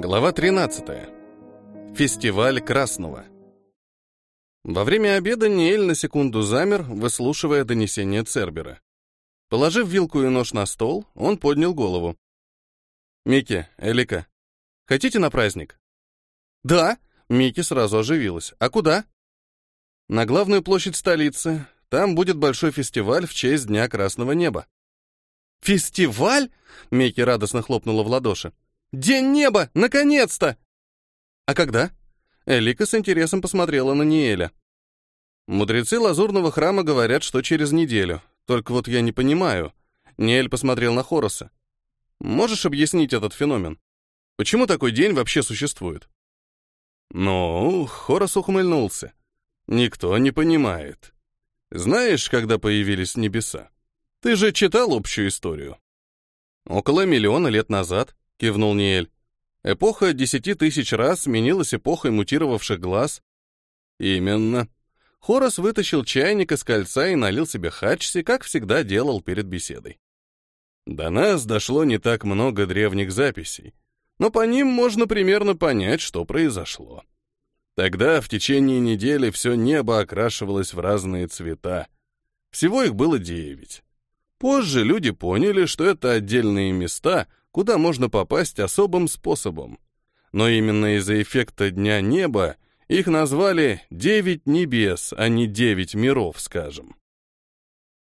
Глава 13. Фестиваль Красного. Во время обеда Ниэль на секунду замер, выслушивая донесение Цербера. Положив вилку и нож на стол, он поднял голову. «Микки, Элика, хотите на праздник?» «Да!» — Микки сразу оживилась. «А куда?» «На главную площадь столицы. Там будет большой фестиваль в честь Дня Красного Неба». «Фестиваль?» — Микки радостно хлопнула в ладоши. День неба! Наконец-то!» «А когда?» Элика с интересом посмотрела на Ниэля. «Мудрецы Лазурного храма говорят, что через неделю. Только вот я не понимаю». Ниэль посмотрел на Хороса. «Можешь объяснить этот феномен? Почему такой день вообще существует?» «Ну, Хорос ухмыльнулся. Никто не понимает. Знаешь, когда появились небеса? Ты же читал общую историю. Около миллиона лет назад кивнул Ниэль. Эпоха десяти тысяч раз сменилась эпохой мутировавших глаз. Именно. Хорос вытащил чайник из кольца и налил себе хачси, как всегда делал перед беседой. До нас дошло не так много древних записей, но по ним можно примерно понять, что произошло. Тогда в течение недели все небо окрашивалось в разные цвета. Всего их было девять. Позже люди поняли, что это отдельные места, куда можно попасть особым способом. Но именно из-за эффекта Дня Неба их назвали «девять небес», а не «девять миров», скажем.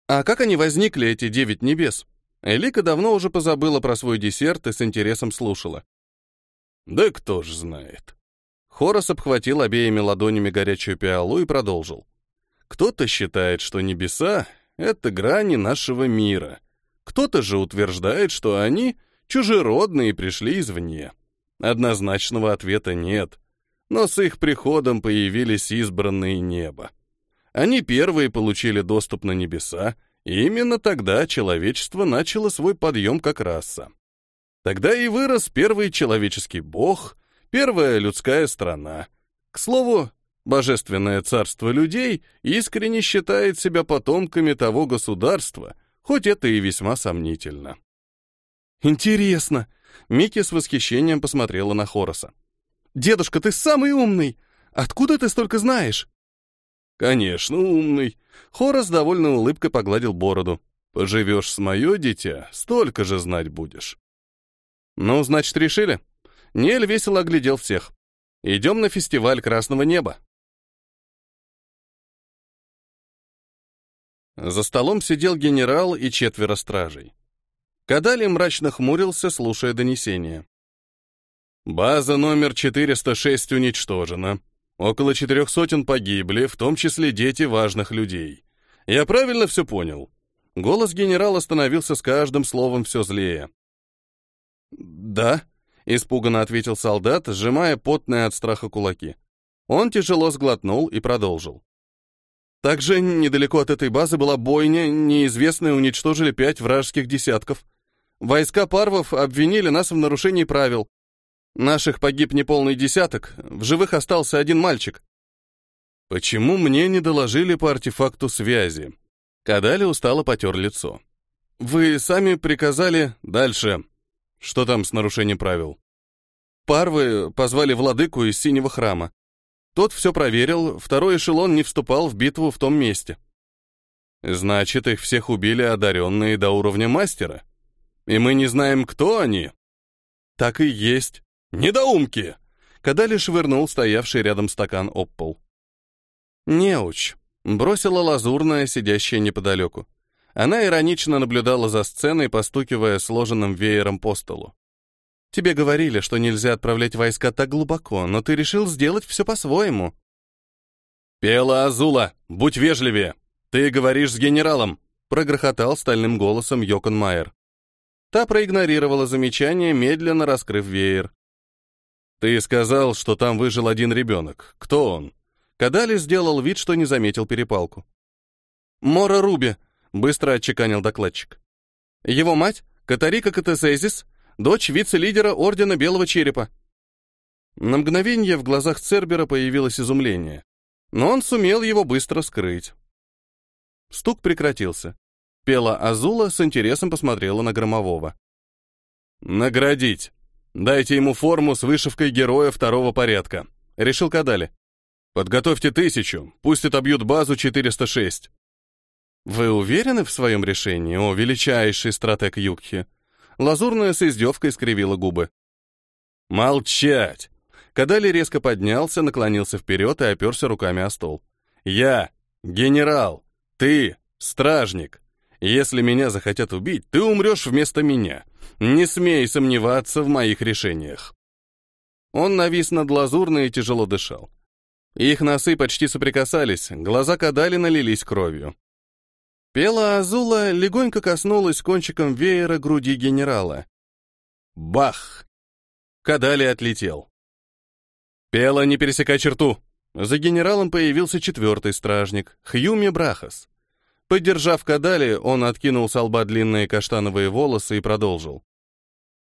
А как они возникли, эти девять небес? Элика давно уже позабыла про свой десерт и с интересом слушала. Да кто ж знает. Хорос обхватил обеими ладонями горячую пиалу и продолжил. Кто-то считает, что небеса — это грани нашего мира. Кто-то же утверждает, что они чужеродные пришли извне. Однозначного ответа нет. Но с их приходом появились избранные неба. Они первые получили доступ на небеса, и именно тогда человечество начало свой подъем как раса. Тогда и вырос первый человеческий бог, первая людская страна. К слову, божественное царство людей искренне считает себя потомками того государства, хоть это и весьма сомнительно. «Интересно!» Микки с восхищением посмотрела на Хороса. «Дедушка, ты самый умный! Откуда ты столько знаешь?» «Конечно, умный!» Хорос довольно улыбкой погладил бороду. «Поживешь с мое дитя, столько же знать будешь». «Ну, значит, решили?» Нель весело оглядел всех. «Идем на фестиваль Красного Неба». За столом сидел генерал и четверо стражей. Кадали мрачно хмурился, слушая донесение. База номер 406 уничтожена. Около четырех сотен погибли, в том числе дети важных людей. Я правильно все понял? Голос генерала становился с каждым словом все злее. «Да», — испуганно ответил солдат, сжимая потные от страха кулаки. Он тяжело сглотнул и продолжил. Также недалеко от этой базы была бойня, неизвестные уничтожили пять вражеских десятков. Войска парвов обвинили нас в нарушении правил. Наших погиб неполный десяток, в живых остался один мальчик. Почему мне не доложили по артефакту связи? Кадали устало потер лицо. Вы сами приказали дальше. Что там с нарушением правил? Парвы позвали владыку из синего храма. Тот все проверил, второй эшелон не вступал в битву в том месте. Значит, их всех убили одаренные до уровня мастера. И мы не знаем, кто они. Так и есть. Недоумки! Кадали швырнул стоявший рядом стакан об пол. Неуч. Бросила лазурная, сидящая неподалеку. Она иронично наблюдала за сценой, постукивая сложенным веером по столу. «Тебе говорили, что нельзя отправлять войска так глубоко, но ты решил сделать все по-своему». «Пела Азула, будь вежливее! Ты говоришь с генералом!» прогрохотал стальным голосом Йокон Майер. Та проигнорировала замечание, медленно раскрыв веер. «Ты сказал, что там выжил один ребенок. Кто он?» Кадали сделал вид, что не заметил перепалку. «Мора Руби», — быстро отчеканил докладчик. «Его мать — Катарика Катесезис, дочь вице-лидера Ордена Белого Черепа». На мгновение в глазах Цербера появилось изумление, но он сумел его быстро скрыть. Стук прекратился. Пела Азула с интересом посмотрела на Громового. «Наградить!» Дайте ему форму с вышивкой героя второго порядка. Решил Кадали. Подготовьте тысячу, пусть отобьют базу 406. Вы уверены в своем решении, о величайший стратег Юкхи? Лазурная с издевкой скривила губы. Молчать! Кадали резко поднялся, наклонился вперед и оперся руками о стол. Я, генерал, ты, стражник. Если меня захотят убить, ты умрешь вместо меня. Не смей сомневаться в моих решениях. Он навис над лазурной и тяжело дышал. Их носы почти соприкасались, глаза Кадали налились кровью. Пела Азула легонько коснулась кончиком веера груди генерала. Бах! Кадали отлетел. Пела, не пересекай черту. За генералом появился четвертый стражник, Хьюми Брахас. Поддержав Кадали, он откинул с лба длинные каштановые волосы и продолжил.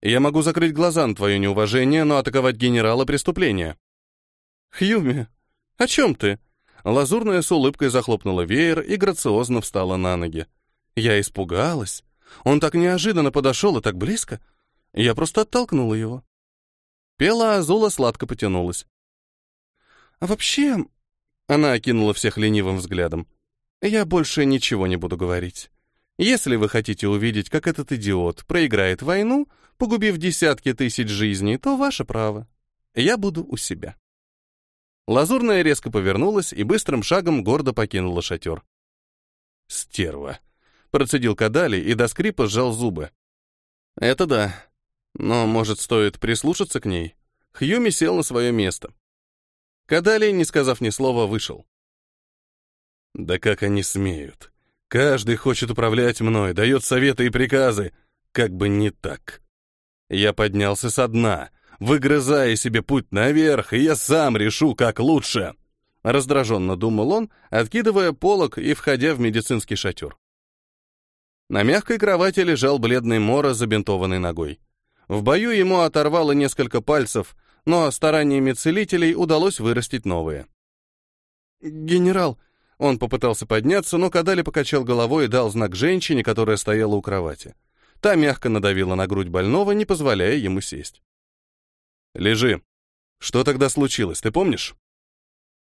«Я могу закрыть глаза на твое неуважение, но атаковать генерала — преступление». «Хьюми, о чем ты?» Лазурная с улыбкой захлопнула веер и грациозно встала на ноги. Я испугалась. Он так неожиданно подошел и так близко. Я просто оттолкнула его. Пела Азула сладко потянулась. «А вообще...» — она окинула всех ленивым взглядом. Я больше ничего не буду говорить. Если вы хотите увидеть, как этот идиот проиграет войну, погубив десятки тысяч жизней, то ваше право. Я буду у себя. Лазурная резко повернулась и быстрым шагом гордо покинула шатер. «Стерва!» — процедил Кадали и до скрипа сжал зубы. «Это да. Но, может, стоит прислушаться к ней?» Хьюми сел на свое место. Кадали, не сказав ни слова, вышел. Да как они смеют? Каждый хочет управлять мной, дает советы и приказы. Как бы не так. Я поднялся со дна, выгрызая себе путь наверх, и я сам решу, как лучше. Раздраженно думал он, откидывая полог и входя в медицинский шатер. На мягкой кровати лежал бледный Мора, забинтованный ногой. В бою ему оторвало несколько пальцев, но стараниями целителей удалось вырастить новые. «Генерал», он попытался подняться, но Кадали покачал головой и дал знак женщине, которая стояла у кровати. Та мягко надавила на грудь больного, не позволяя ему сесть. «Лежи. Что тогда случилось, ты помнишь?»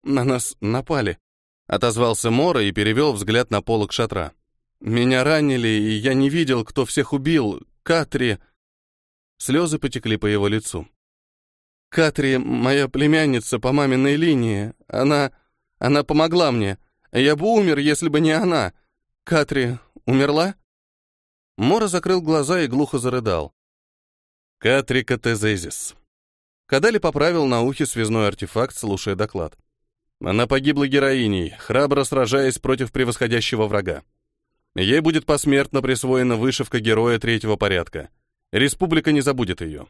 «На нас напали», — отозвался Мора и перевел взгляд на полок шатра. «Меня ранили, и я не видел, кто всех убил. Катри...» Слезы потекли по его лицу. «Катри — моя племянница по маминой линии. Она... она помогла мне. Я бы умер, если бы не она. Катри умерла?» Мора закрыл глаза и глухо зарыдал. «Катри Катезезис». Кадали поправил на ухе связной артефакт, слушая доклад. Она погибла героиней, храбро сражаясь против превосходящего врага. Ей будет посмертно присвоена вышивка героя третьего порядка. Республика не забудет ее.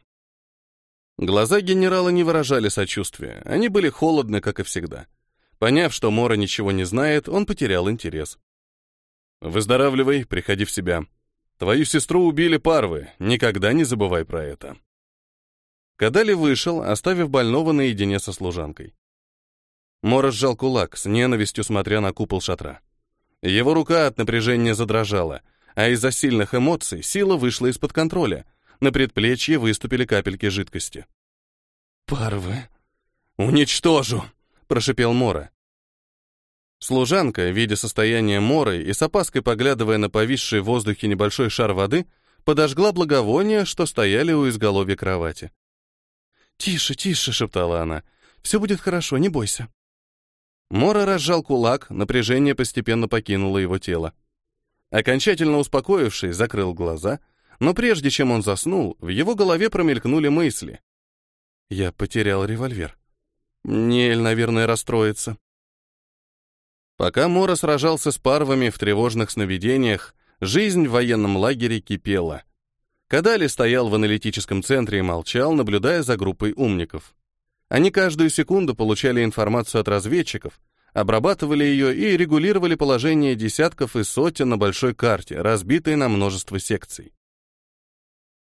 Глаза генерала не выражали сочувствия, они были холодны, как и всегда. Поняв, что Мора ничего не знает, он потерял интерес. «Выздоравливай, приходи в себя. Твою сестру убили парвы, никогда не забывай про это». Кадали вышел, оставив больного наедине со служанкой. Мора сжал кулак, с ненавистью смотря на купол шатра. Его рука от напряжения задрожала, а из-за сильных эмоций сила вышла из-под контроля. На предплечье выступили капельки жидкости. «Парвы! Уничтожу!» — прошипел Мора. Служанка, видя состояние Моры и с опаской поглядывая на повисший в воздухе небольшой шар воды, подожгла благовония, что стояли у изголовья кровати. «Тише, тише!» — шептала она. «Все будет хорошо, не бойся». Мора разжал кулак, напряжение постепенно покинуло его тело. Окончательно успокоившись, закрыл глаза, но прежде чем он заснул, в его голове промелькнули мысли. «Я потерял револьвер. Нель, наверное, расстроится. Пока Мора сражался с парвами в тревожных сновидениях, жизнь в военном лагере кипела. Кадали стоял в аналитическом центре и молчал, наблюдая за группой умников. Они каждую секунду получали информацию от разведчиков, обрабатывали ее и регулировали положение десятков и сотен на большой карте, разбитой на множество секций.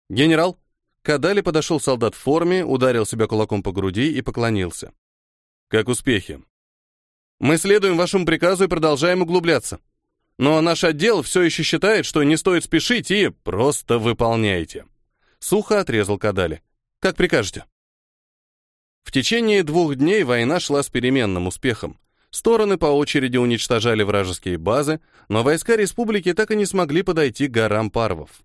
«Генерал!» Кадали подошел солдат в форме, ударил себя кулаком по груди и поклонился. «Как успехи?» Мы следуем вашему приказу и продолжаем углубляться. Но наш отдел все еще считает, что не стоит спешить и просто выполняйте. Сухо отрезал Кадали. Как прикажете. В течение двух дней война шла с переменным успехом. Стороны по очереди уничтожали вражеские базы, но войска республики так и не смогли подойти к горам Парвов.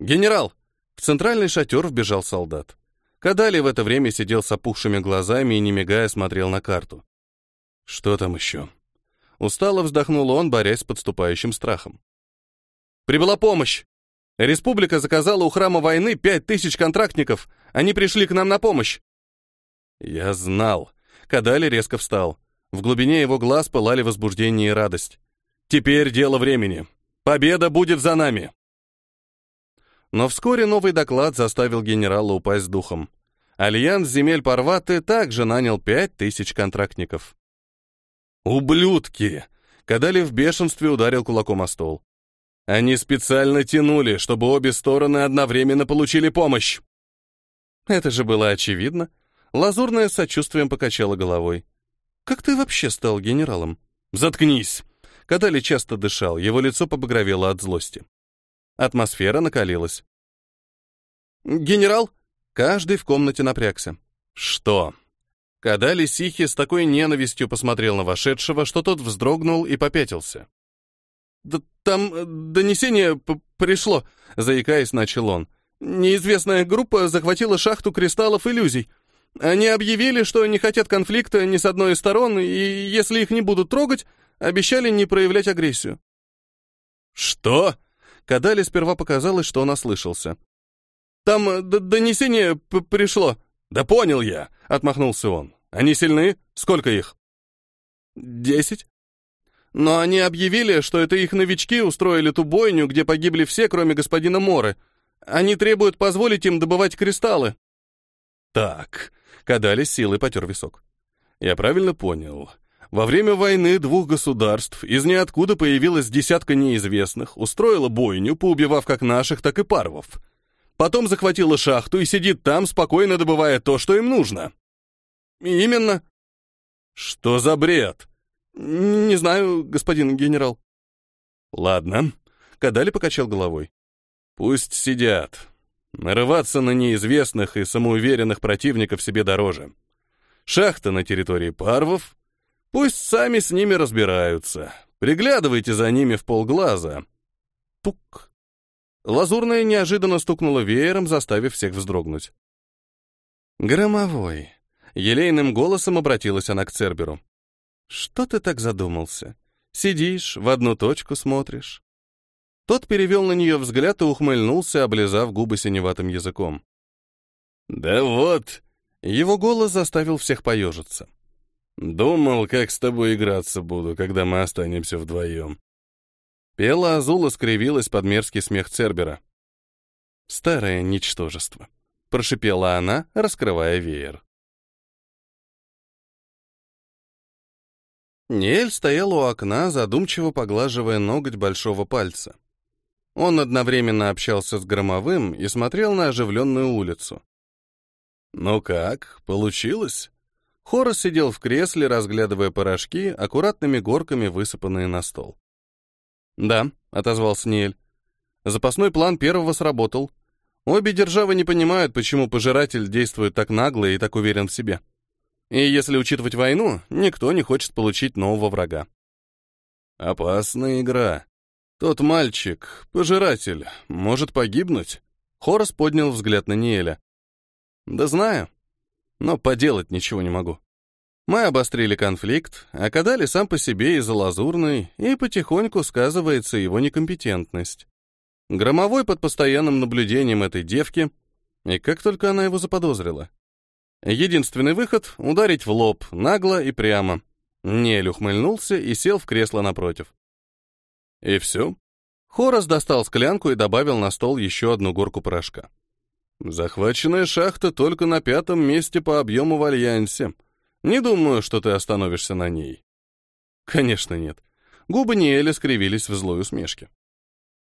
«Генерал!» В центральный шатер вбежал солдат. Кадали в это время сидел с опухшими глазами и, не мигая, смотрел на карту. «Что там еще?» Устало вздохнул он, борясь с подступающим страхом. «Прибыла помощь! Республика заказала у храма войны пять тысяч контрактников. Они пришли к нам на помощь!» «Я знал!» Кадали резко встал. В глубине его глаз пылали возбуждение и радость. «Теперь дело времени. Победа будет за нами!» Но вскоре новый доклад заставил генерала упасть духом. Альянс земель Парваты также нанял пять тысяч контрактников. «Ублюдки!» Кадали в бешенстве ударил кулаком о стол. «Они специально тянули, чтобы обе стороны одновременно получили помощь!» Это же было очевидно. Лазурная с сочувствием покачала головой. «Как ты вообще стал генералом?» «Заткнись!» Кадали часто дышал, его лицо побагровело от злости. Атмосфера накалилась. «Генерал?» Каждый в комнате напрягся. «Что?» Кадали Сихи с такой ненавистью посмотрел на вошедшего, что тот вздрогнул и попятился. «Да там э, донесение пришло», — заикаясь, начал он. «Неизвестная группа захватила шахту кристаллов иллюзий. Они объявили, что не хотят конфликта ни с одной из сторон, и если их не будут трогать, обещали не проявлять агрессию. «Что?» Кадали сперва показалось, что он ослышался. «Там э, донесение пришло». «Да понял я», — отмахнулся он. «Они сильны? Сколько их?» «Десять. Но они объявили, что это их новички устроили ту бойню, где погибли все, кроме господина Моры. Они требуют позволить им добывать кристаллы». «Так», Кадали силой потер висок. Я правильно понял. Во время войны двух государств из ниоткуда появилась десятка неизвестных, устроила бойню, поубивав как наших, так и парвов. Потом захватила шахту и сидит там, спокойно добывая то, что им нужно. Именно. Что за бред? Не знаю, господин генерал. Ладно. Кадали покачал головой. Пусть сидят. Нарываться на неизвестных и самоуверенных противников себе дороже. Шахта на территории парвов. Пусть сами с ними разбираются. Приглядывайте за ними в полглаза. Тук. Лазурная неожиданно стукнула веером, заставив всех вздрогнуть. «Громовой», — елейным голосом обратилась она к Церберу. «Что ты так задумался? Сидишь, в одну точку смотришь. Тот перевел на нее взгляд и ухмыльнулся, облизав губы синеватым языком. «Да вот!» Его голос заставил всех поежиться. «Думал, как с тобой играться буду, когда мы останемся вдвоем». Пела Азула скривилась под мерзкий смех Цербера. «Старое ничтожество», — прошипела она, раскрывая веер. Ниэль стоял у окна, задумчиво поглаживая ноготь большого пальца. Он одновременно общался с Громовым и смотрел на оживленную улицу. «Ну как, получилось?» Хорос сидел в кресле, разглядывая порошки, аккуратными горками высыпанные на стол. «Да», — отозвался Ниэль. «Запасной план первого сработал. Обе державы не понимают, почему пожиратель действует так нагло и так уверен в себе. И если учитывать войну, никто не хочет получить нового врага». «Опасная игра», тот мальчик, пожиратель, может погибнуть? Хорос поднял взгляд на Ниэля. Да знаю, но поделать ничего не могу. Мы обострили конфликт, а Кадали сам по себе из-за лазурной, и потихоньку сказывается его некомпетентность. Громовой под постоянным наблюдением этой девки, и как только она его заподозрила. Единственный выход — ударить в лоб, нагло и прямо. Нель ухмыльнулся и сел в кресло напротив. И все. Хорос достал склянку и добавил на стол еще одну горку порошка. Захваченная шахта только на пятом месте по объему в Альянсе. Не думаю, что ты остановишься на ней. Конечно, нет. Губы Ниэля скривились в злой усмешке.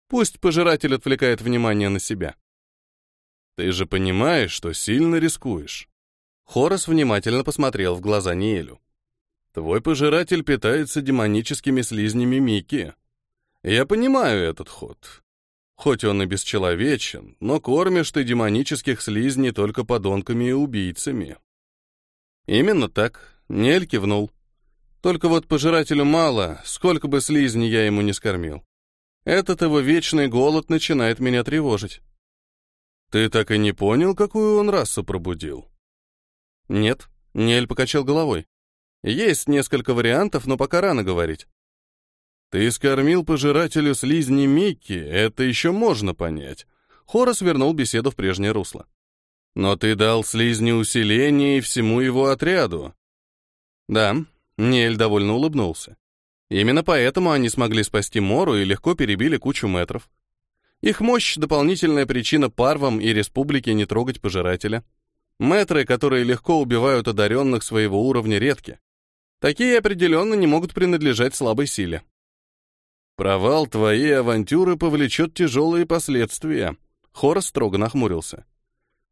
Пусть пожиратель отвлекает внимание на себя. Ты же понимаешь, что сильно рискуешь. Хорос внимательно посмотрел в глаза Ниэлю. Твой пожиратель питается демоническими слизнями Мики. Я понимаю этот ход. Хоть он и бесчеловечен, но кормишь ты демонических слизней только подонками и убийцами. Именно так, Нель кивнул. Только вот пожирателю мало, сколько бы слизней я ему не скормил. Этот его вечный голод начинает меня тревожить. Ты так и не понял, какую он расу пробудил? Нет, Нель покачал головой. Есть несколько вариантов, но пока рано говорить. Ты скормил пожирателю слизни Микки, это еще можно понять. Хорос вернул беседу в прежнее русло. Но ты дал слизни усиление и всему его отряду. Да, Нель довольно улыбнулся. Именно поэтому они смогли спасти Мору и легко перебили кучу метров. Их мощь — дополнительная причина парвам и республике не трогать пожирателя. Мэтры, которые легко убивают одаренных своего уровня, редки. Такие определенно не могут принадлежать слабой силе. Провал твоей авантюры повлечет тяжелые последствия. Хорос строго нахмурился.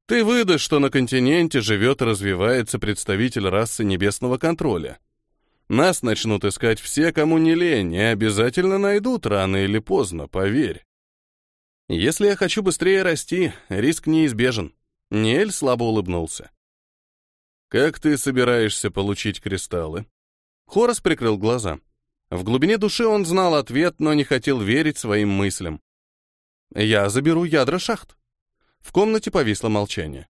Ты выдашь, что на континенте живет и развивается представитель расы небесного контроля. Нас начнут искать все, кому не лень, и обязательно найдут рано или поздно, поверь. Если я хочу быстрее расти, риск неизбежен. Ниэль слабо улыбнулся. Как ты собираешься получить кристаллы? Хорос прикрыл глаза. В глубине души он знал ответ, но не хотел верить своим мыслям. Я заберу ядра шахт. В комнате повисло молчание.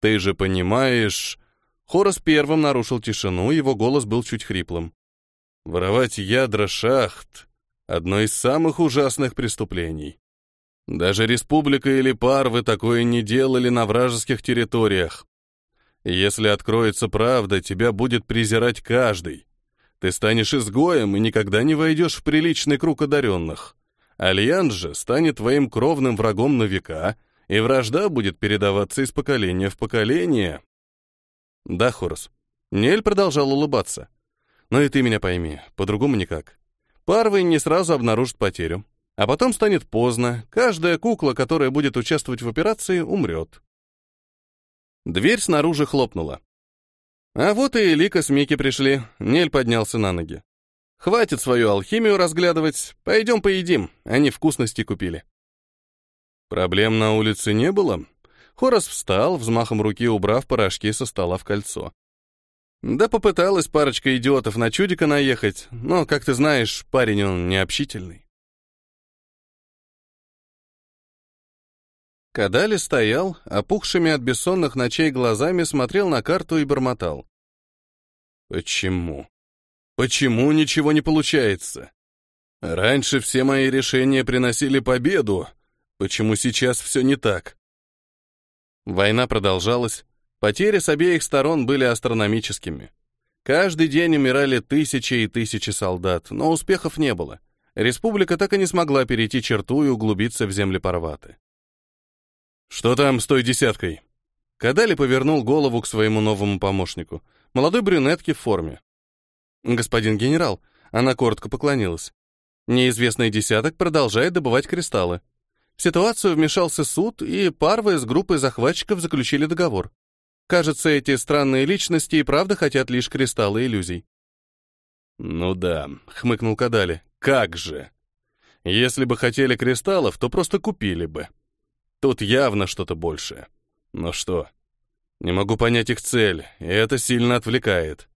Ты же понимаешь... Хорос первым нарушил тишину, его голос был чуть хриплым. Воровать ядра шахт Одно из самых ужасных преступлений. Даже республика или парвы такое не делали на вражеских территориях. Если откроется правда, тебя будет презирать каждый. Ты станешь изгоем и никогда не войдешь в приличный круг одаренных. Альянс же станет твоим кровным врагом на века, и вражда будет передаваться из поколения в поколение. Да, Хорос. Нель продолжал улыбаться. Но и ты меня пойми, по-другому никак. Парвы не сразу обнаружат потерю. А потом станет поздно, каждая кукла, которая будет участвовать в операции, умрет. Дверь снаружи хлопнула. А вот и Элика с Мики пришли. Нель поднялся на ноги. Хватит свою алхимию разглядывать, пойдем поедим, они вкусности купили. Проблем на улице не было. Хорос встал, взмахом руки убрав порошки со стола в кольцо. Да попыталась парочка идиотов на чудика наехать, но, как ты знаешь, парень он необщительный. Кадали стоял, опухшими от бессонных ночей глазами смотрел на карту и бормотал. «Почему? Почему ничего не получается? Раньше все мои решения приносили победу. Почему сейчас все не так?» Война продолжалась, Потери с обеих сторон были астрономическими. Каждый день умирали тысячи и тысячи солдат, но успехов не было. Республика так и не смогла перейти черту и углубиться в земли Парваты. «Что там с той десяткой?» Кадали повернул голову к своему новому помощнику, молодой брюнетке в форме. «Господин генерал», она коротко поклонилась. Неизвестный десяток продолжает добывать кристаллы. В ситуацию вмешался суд, и Парвы с группой захватчиков заключили договор. Кажется, эти странные личности и правда хотят лишь кристаллы иллюзий. «Ну да», — хмыкнул Кадали, — «как же! Если бы хотели кристаллов, то просто купили бы. Тут явно что-то большее. Но что? Не могу понять их цель, и это сильно отвлекает.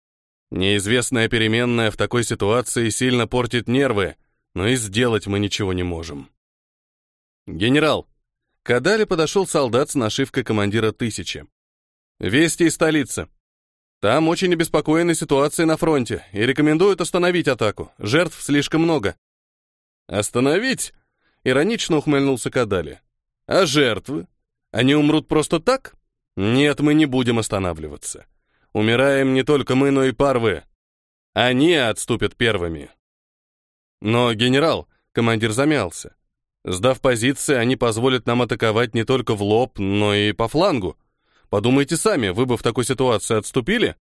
Неизвестная переменная в такой ситуации сильно портит нервы, но и сделать мы ничего не можем». «Генерал!» Кадали подошел солдат с нашивкой командира тысячи. Вести из столицы. Там очень обеспокоена ситуация на фронте и рекомендуют остановить атаку. Жертв слишком много. Остановить? Иронично ухмыльнулся Кадали. А жертвы? Они умрут просто так? Нет, мы не будем останавливаться. Умираем не только мы, но и парвы. Они отступят первыми. Но, генерал, командир замялся. Сдав позиции, они позволят нам атаковать не только в лоб, но и по флангу. Подумайте сами, вы бы в такой ситуации отступили?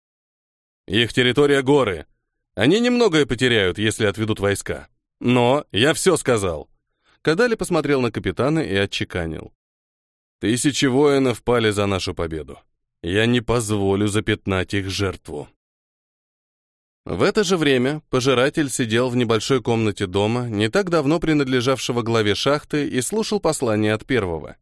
Их территория горы. Они немногое потеряют, если отведут войска. Но я все сказал. Кадали посмотрел на капитана и отчеканил. Тысячи воинов пали за нашу победу. Я не позволю запятнать их жертву. В это же время пожиратель сидел в небольшой комнате дома, не так давно принадлежавшего главе шахты, и слушал послание от первого.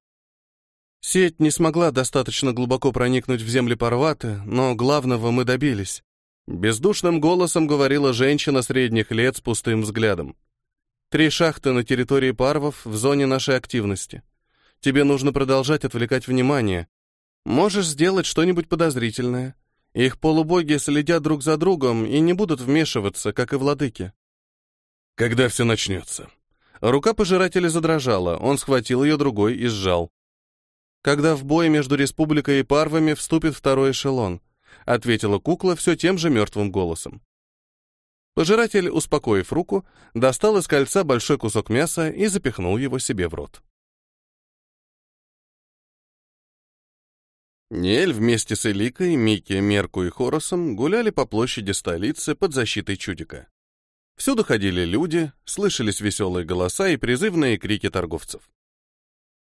Сеть не смогла достаточно глубоко проникнуть в земли Парваты, но главного мы добились. Бездушным голосом говорила женщина средних лет с пустым взглядом. Три шахты на территории Парвов в зоне нашей активности. Тебе нужно продолжать отвлекать внимание. Можешь сделать что-нибудь подозрительное. Их полубоги следят друг за другом и не будут вмешиваться, как и владыки. Когда все начнется? Рука пожирателя задрожала, он схватил ее другой и сжал. Когда в бой между республикой и парвами вступит второй эшелон, ответила кукла все тем же мертвым голосом. Пожиратель, успокоив руку, достал из кольца большой кусок мяса и запихнул его себе в рот. Ниэль вместе с Эликой, Микки, Мерку и Хоросом гуляли по площади столицы под защитой чудика. Всюду ходили люди, слышались веселые голоса и призывные крики торговцев.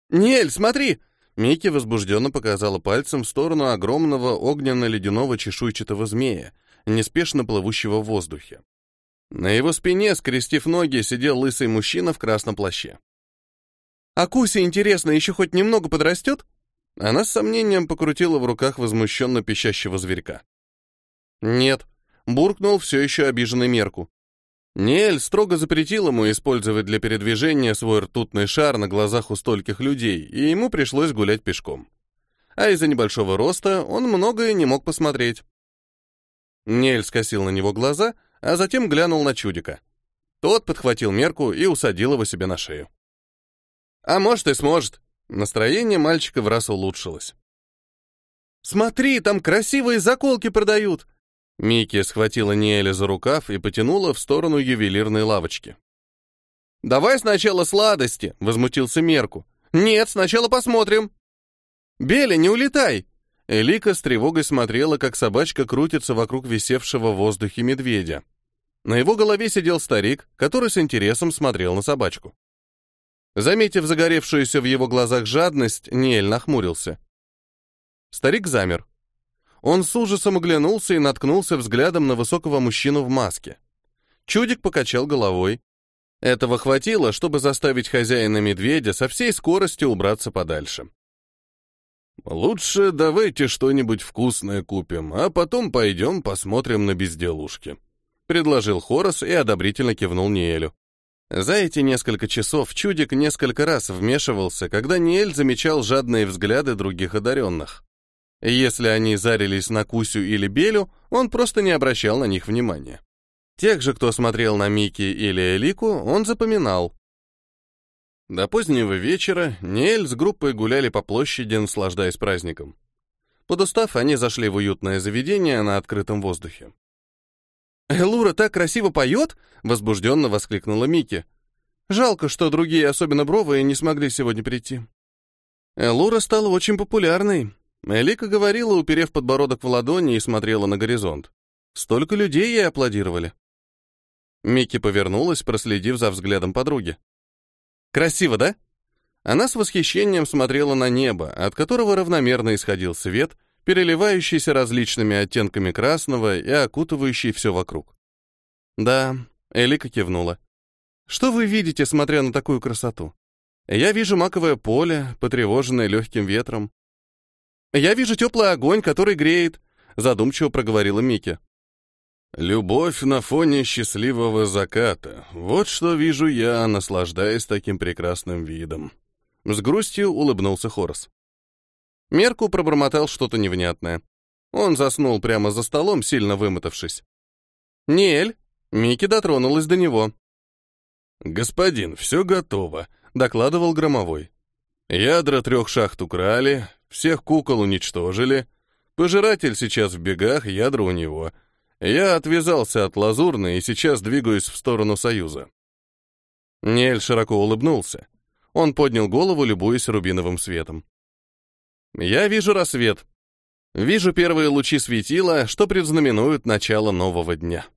«Ниэль, смотри!» Микки возбужденно показала пальцем в сторону огромного огненно-ледяного чешуйчатого змея, неспешно плывущего в воздухе. На его спине, скрестив ноги, сидел лысый мужчина в красном плаще. «А Куся, интересно, еще хоть немного подрастет?» Она с сомнением покрутила в руках возмущенно пищащего зверька. «Нет», — буркнул все еще обиженный Мерку. Ниэль строго запретил ему использовать для передвижения свой ртутный шар на глазах у стольких людей, и ему пришлось гулять пешком. А из-за небольшого роста он многое не мог посмотреть. Ниэль скосил на него глаза, а затем глянул на чудика. Тот подхватил мерку и усадил его себе на шею. «А может, и сможет», Настроение мальчика в раз улучшилось. «Смотри, там красивые заколки продают!» Микки схватила Ниэля за рукав и потянула в сторону ювелирной лавочки. «Давай сначала сладости!» — возмутился Мерку. «Нет, сначала посмотрим!» «Беля, не улетай!» Элика с тревогой смотрела, как собачка крутится вокруг висевшего в воздухе медведя. На его голове сидел старик, который с интересом смотрел на собачку. Заметив загоревшуюся в его глазах жадность, Ниэль нахмурился. Старик замер. Он с ужасом оглянулся и наткнулся взглядом на высокого мужчину в маске. Чудик покачал головой. Этого хватило, чтобы заставить хозяина медведя со всей скоростью убраться подальше. «Лучше давайте что-нибудь вкусное купим, а потом пойдем посмотрим на безделушки», — предложил Хорос и одобрительно кивнул Ниэлю. За эти несколько часов чудик несколько раз вмешивался, когда Ниэль замечал жадные взгляды других одаренных. Если они зарились на Кусю или Белю, он просто не обращал на них внимания. Тех же, кто смотрел на Мики или Элику, он запоминал. До позднего вечера Ниэль с группой гуляли по площади, наслаждаясь праздником. Подустав, они зашли в уютное заведение на открытом воздухе. «Элура так красиво поет!» — возбужденно воскликнула Мики. «Жалко, что другие, особенно бровые, не смогли сегодня прийти». Элура стала очень популярной. Элика говорила, уперев подбородок в ладони и смотрела на горизонт. Столько людей ей аплодировали. Микки повернулась, проследив за взглядом подруги. «Красиво, да?» Она с восхищением смотрела на небо, от которого равномерно исходил свет — переливающийся различными оттенками красного и окутывающий все вокруг. «Да», — Элика кивнула. «Что вы видите, смотря на такую красоту? Я вижу маковое поле, потревоженное легким ветром. Я вижу теплый огонь, который греет», — задумчиво проговорила Микки. «Любовь на фоне счастливого заката. Вот что вижу я, наслаждаясь таким прекрасным видом». С грустью улыбнулся Хорос. Мерку пробормотал что-то невнятное. Он заснул прямо за столом, сильно вымотавшись. «Ниэль!» Микки дотронулась до него. «Господин, все готово», — докладывал Громовой. «Ядра трех шахт украли, всех кукол уничтожили. Пожиратель сейчас в бегах, ядра у него. Я отвязался от Лазурной и сейчас двигаюсь в сторону Союза». Ниэль широко улыбнулся. Он поднял голову, любуясь рубиновым светом. Я вижу рассвет. Вижу первые лучи светила, что предзнаменуют начало нового дня.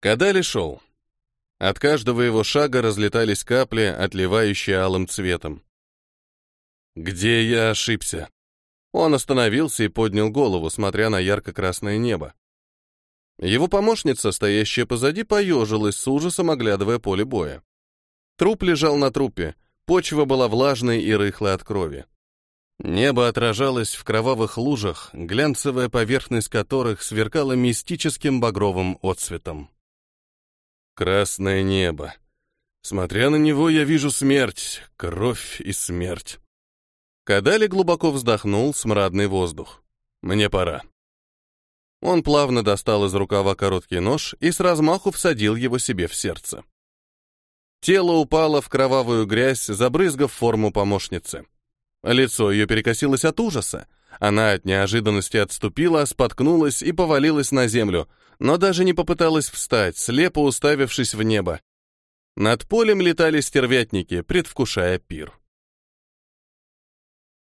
Кадали шел. От каждого его шага разлетались капли, отливающие алым цветом. Где я ошибся? Он остановился и поднял голову, смотря на ярко-красное небо. Его помощница, стоящая позади, поежилась с ужасом, оглядывая поле боя. Труп лежал на трупе, почва была влажной и рыхлой от крови. Небо отражалось в кровавых лужах, глянцевая поверхность которых сверкала мистическим багровым отцветом. Красное небо. Смотря на него, я вижу смерть, кровь и смерть. Кадали глубоко вздохнул смрадный воздух. Мне пора. Он плавно достал из рукава короткий нож и с размаху всадил его себе в сердце. Тело упало в кровавую грязь, забрызгав форму помощницы. Лицо ее перекосилось от ужаса. Она от неожиданности отступила, споткнулась и повалилась на землю, но даже не попыталась встать, слепо уставившись в небо. Над полем летали стервятники, предвкушая пир.